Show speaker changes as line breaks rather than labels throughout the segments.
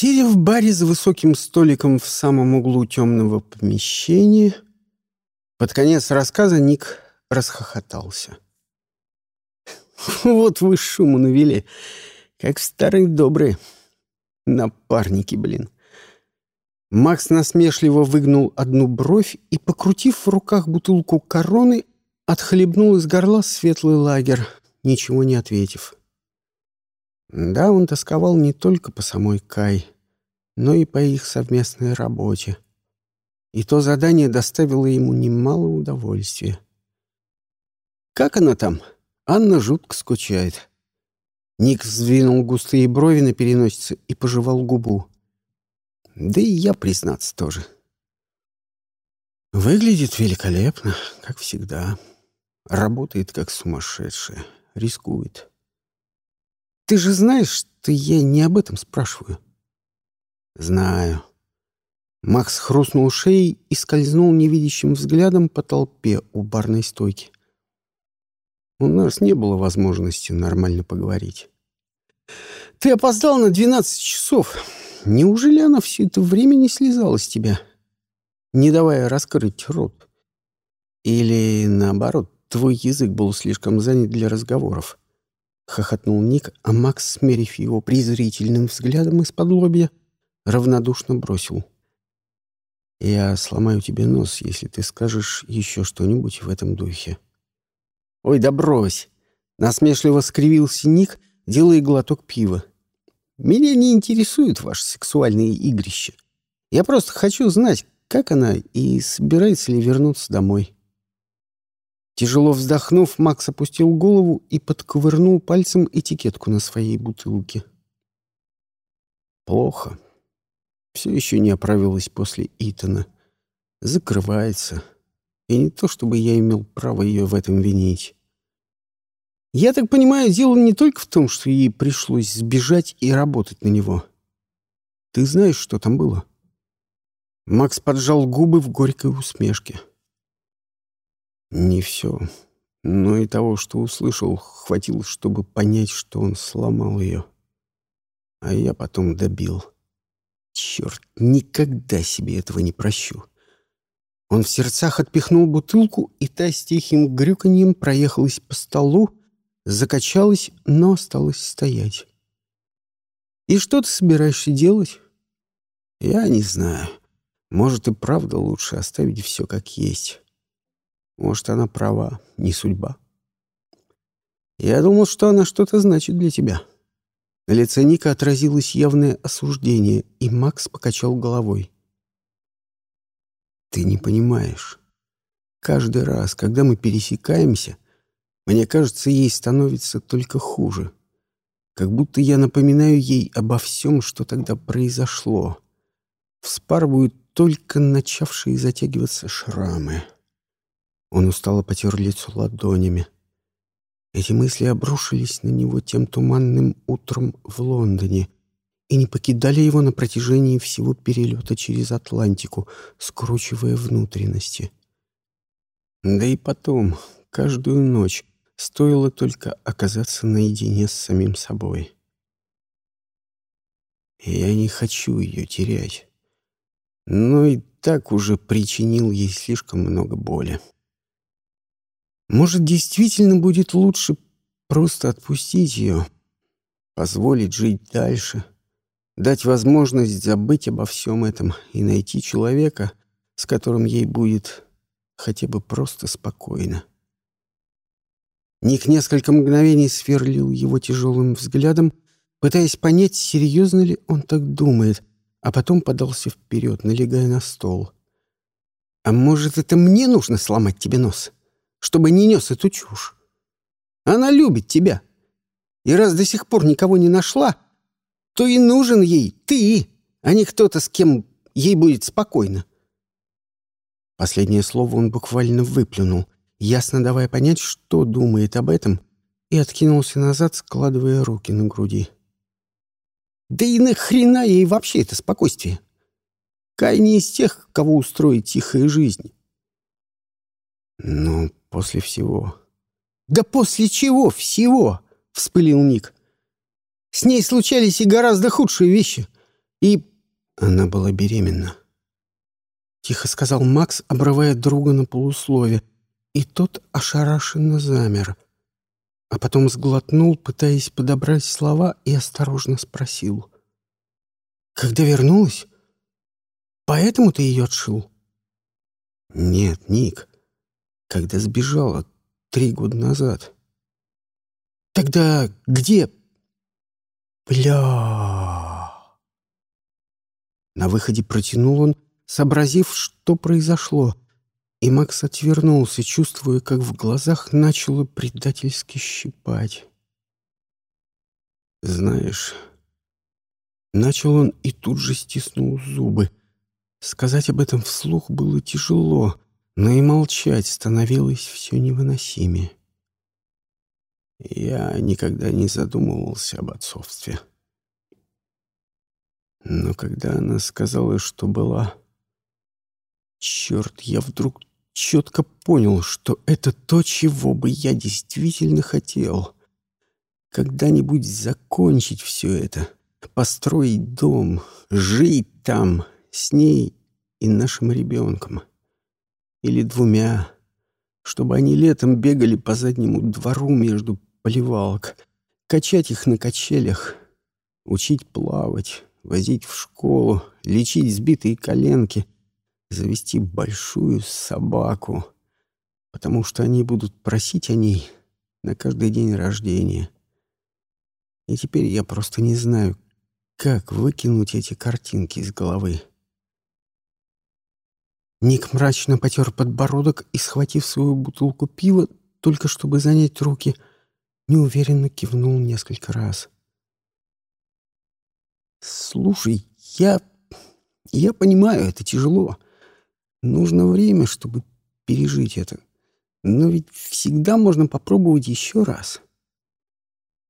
Сидя в баре за высоким столиком в самом углу темного помещения, под конец рассказа Ник расхохотался. «Вот вы шуму навели, как в старые добрые напарники, блин». Макс насмешливо выгнул одну бровь и, покрутив в руках бутылку короны, отхлебнул из горла светлый лагерь, ничего не ответив. Да, он тосковал не только по самой Кай, но и по их совместной работе. И то задание доставило ему немало удовольствия. «Как она там?» Анна жутко скучает. Ник сдвинул густые брови на переносице и пожевал губу. Да и я, признаться, тоже. Выглядит великолепно, как всегда. Работает как сумасшедшая, рискует. Ты же знаешь, что я не об этом спрашиваю. Знаю. Макс хрустнул шеей и скользнул невидящим взглядом по толпе у барной стойки. У нас не было возможности нормально поговорить. Ты опоздал на двенадцать часов. Неужели она все это время не слезала с тебя, не давая раскрыть рот? Или, наоборот, твой язык был слишком занят для разговоров? — хохотнул Ник, а Макс, смерив его презрительным взглядом из-под лобья, равнодушно бросил. «Я сломаю тебе нос, если ты скажешь еще что-нибудь в этом духе». «Ой, да брось!» — насмешливо скривился Ник, делая глоток пива. «Меня не интересуют ваши сексуальные игрища. Я просто хочу знать, как она и собирается ли вернуться домой». Тяжело вздохнув, Макс опустил голову и подковырнул пальцем этикетку на своей бутылке. Плохо. Все еще не оправилась после Итана. Закрывается. И не то, чтобы я имел право ее в этом винить. Я так понимаю, дело не только в том, что ей пришлось сбежать и работать на него. Ты знаешь, что там было? Макс поджал губы в горькой усмешке. Не все. Но и того, что услышал, хватило, чтобы понять, что он сломал ее. А я потом добил. Черт, никогда себе этого не прощу. Он в сердцах отпихнул бутылку, и та с тихим грюканьем проехалась по столу, закачалась, но осталась стоять. «И что ты собираешься делать?» «Я не знаю. Может, и правда лучше оставить все как есть. Может, она права, не судьба. Я думал, что она что-то значит для тебя. На лице Ника отразилось явное осуждение, и Макс покачал головой. Ты не понимаешь. Каждый раз, когда мы пересекаемся, мне кажется, ей становится только хуже. Как будто я напоминаю ей обо всем, что тогда произошло. Вспарывают только начавшие затягиваться шрамы. Он устало потер лицо ладонями. Эти мысли обрушились на него тем туманным утром в Лондоне и не покидали его на протяжении всего перелета через Атлантику, скручивая внутренности. Да и потом, каждую ночь, стоило только оказаться наедине с самим собой. Я не хочу ее терять, но и так уже причинил ей слишком много боли. Может, действительно будет лучше просто отпустить ее, позволить жить дальше, дать возможность забыть обо всем этом и найти человека, с которым ей будет хотя бы просто спокойно. Ник несколько мгновений сверлил его тяжелым взглядом, пытаясь понять, серьезно ли он так думает, а потом подался вперед, налегая на стол. «А может, это мне нужно сломать тебе нос?» Чтобы не нес эту чушь. Она любит тебя. И раз до сих пор никого не нашла, то и нужен ей ты, а не кто-то, с кем ей будет спокойно. Последнее слово он буквально выплюнул, ясно давая понять, что думает об этом, и откинулся назад, складывая руки на груди. Да и нахрена ей вообще это спокойствие? Кай не из тех, кого устроит тихая жизнь. Но после всего... «Да после чего всего?» — вспылил Ник. «С ней случались и гораздо худшие вещи. И она была беременна. Тихо сказал Макс, обрывая друга на полуслове, и тот ошарашенно замер, а потом сглотнул, пытаясь подобрать слова, и осторожно спросил. «Когда вернулась? Поэтому ты ее отшил?» «Нет, Ник, когда сбежала три года назад». «Тогда где?» «Бля...» На выходе протянул он, сообразив, что произошло, и Макс отвернулся, чувствуя, как в глазах начало предательски щипать. «Знаешь...» Начал он и тут же стиснул зубы. Сказать об этом вслух было тяжело, но и молчать становилось все невыносимее. Я никогда не задумывался об отцовстве. Но когда она сказала, что была... Черт, я вдруг четко понял, что это то, чего бы я действительно хотел. Когда-нибудь закончить все это, построить дом, жить там, с ней и нашим ребенком. Или двумя, чтобы они летом бегали по заднему двору между поливалок, качать их на качелях, учить плавать, возить в школу, лечить сбитые коленки, завести большую собаку, потому что они будут просить о ней на каждый день рождения. И теперь я просто не знаю, как выкинуть эти картинки из головы. Ник мрачно потер подбородок и, схватив свою бутылку пива, только чтобы занять руки, неуверенно кивнул несколько раз. «Слушай, я... я понимаю, это тяжело. Нужно время, чтобы пережить это. Но ведь всегда можно попробовать еще раз».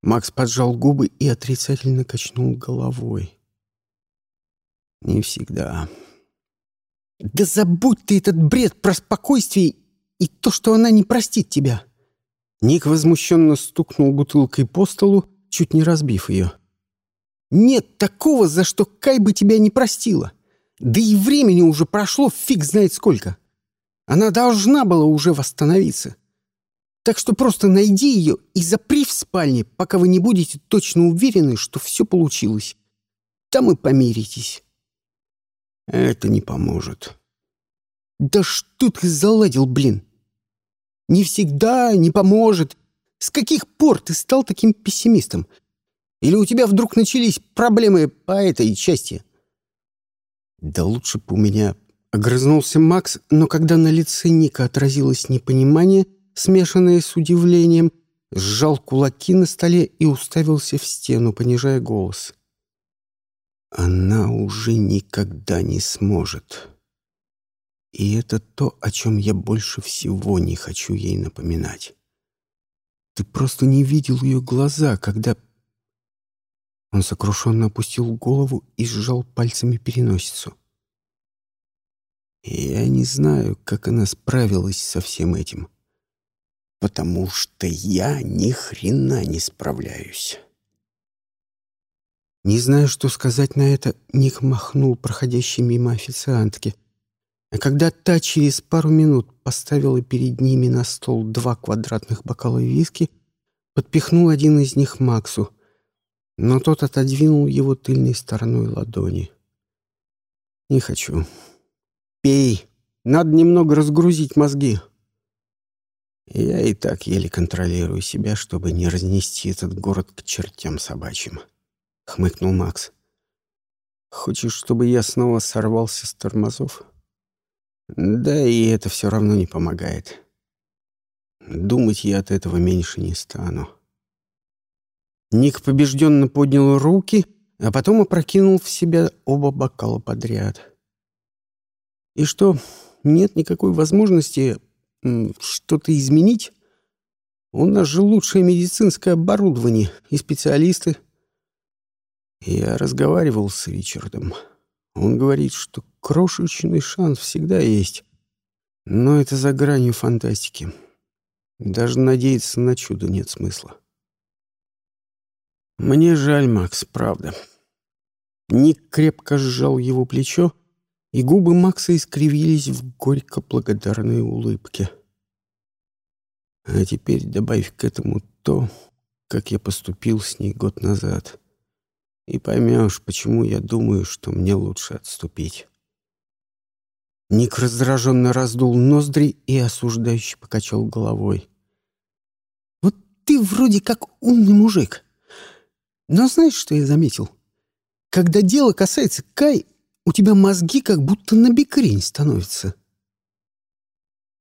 Макс поджал губы и отрицательно качнул головой. «Не всегда», да забудь ты этот бред про спокойствие и то, что она не простит тебя. Ник возмущенно стукнул бутылкой по столу, чуть не разбив ее. Нет такого, за что Кай бы тебя не простила. Да и времени уже прошло фиг знает сколько. Она должна была уже восстановиться. Так что просто найди ее и запри в спальне, пока вы не будете точно уверены, что все получилось. Там и помиритесь. Это не поможет. Да что ты заладил, блин? Не всегда не поможет. С каких пор ты стал таким пессимистом? Или у тебя вдруг начались проблемы по этой части? Да лучше бы у меня... Огрызнулся Макс, но когда на лице Ника отразилось непонимание, смешанное с удивлением, сжал кулаки на столе и уставился в стену, понижая голос. Она уже никогда не сможет. И это то, о чем я больше всего не хочу ей напоминать. Ты просто не видел ее глаза, когда... Он сокрушенно опустил голову и сжал пальцами переносицу. Я не знаю, как она справилась со всем этим. Потому что я ни хрена не справляюсь. Не зная, что сказать на это, Ник махнул проходящей мимо официантки. А когда та через пару минут поставила перед ними на стол два квадратных бокала виски, подпихнул один из них Максу, но тот отодвинул его тыльной стороной ладони. «Не хочу. Пей. Надо немного разгрузить мозги». Я и так еле контролирую себя, чтобы не разнести этот город к чертям собачьим. — хмыкнул Макс. «Хочешь, чтобы я снова сорвался с тормозов?» «Да и это все равно не помогает. Думать я от этого меньше не стану». Ник побежденно поднял руки, а потом опрокинул в себя оба бокала подряд. «И что, нет никакой возможности что-то изменить? У нас же лучшее медицинское оборудование и специалисты». Я разговаривал с Ричардом. Он говорит, что крошечный шанс всегда есть. Но это за гранью фантастики. Даже надеяться на чудо нет смысла. Мне жаль, Макс, правда. Ник крепко сжал его плечо, и губы Макса искривились в горько благодарной улыбке. А теперь добавь к этому то, как я поступил с ней год назад, и поймешь, почему я думаю, что мне лучше отступить. Ник раздраженно раздул ноздри и осуждающе покачал головой. «Вот ты вроде как умный мужик. Но знаешь, что я заметил? Когда дело касается Кай, у тебя мозги как будто на бекрень становятся».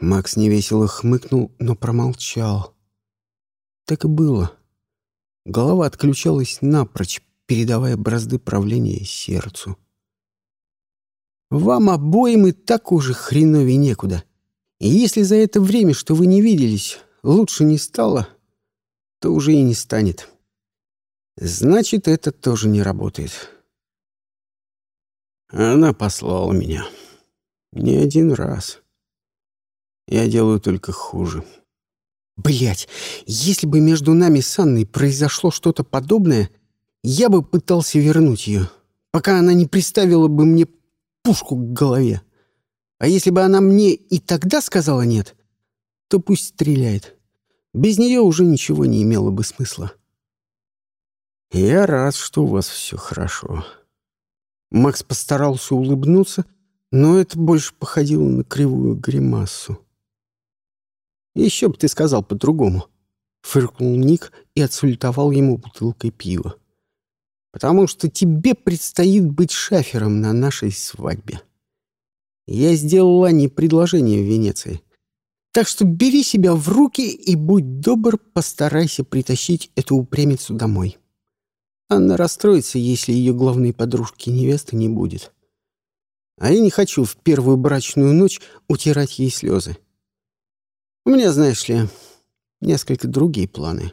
Макс невесело хмыкнул, но промолчал. Так и было. Голова отключалась напрочь, передавая бразды правления сердцу. Вам обоим и так уже хреновей некуда. И если за это время, что вы не виделись, лучше не стало, то уже и не станет. Значит, это тоже не работает. Она послала меня. Не один раз. Я делаю только хуже. Блять, если бы между нами с Анной произошло что-то подобное, я бы пытался вернуть ее, пока она не приставила бы мне пушку к голове. А если бы она мне и тогда сказала «нет», то пусть стреляет. Без нее уже ничего не имело бы смысла. «Я рад, что у вас все хорошо». Макс постарался улыбнуться, но это больше походило на кривую гримасу. «Еще бы ты сказал по-другому», — фыркнул Ник и отсультовал ему бутылкой пива потому что тебе предстоит быть шафером на нашей свадьбе. Я сделал Ане предложение в Венеции. Так что бери себя в руки и, будь добр, постарайся притащить эту упрямицу домой. Анна расстроится, если ее главной подружки невесты не будет. А я не хочу в первую брачную ночь утирать ей слезы. У меня, знаешь ли, несколько другие планы.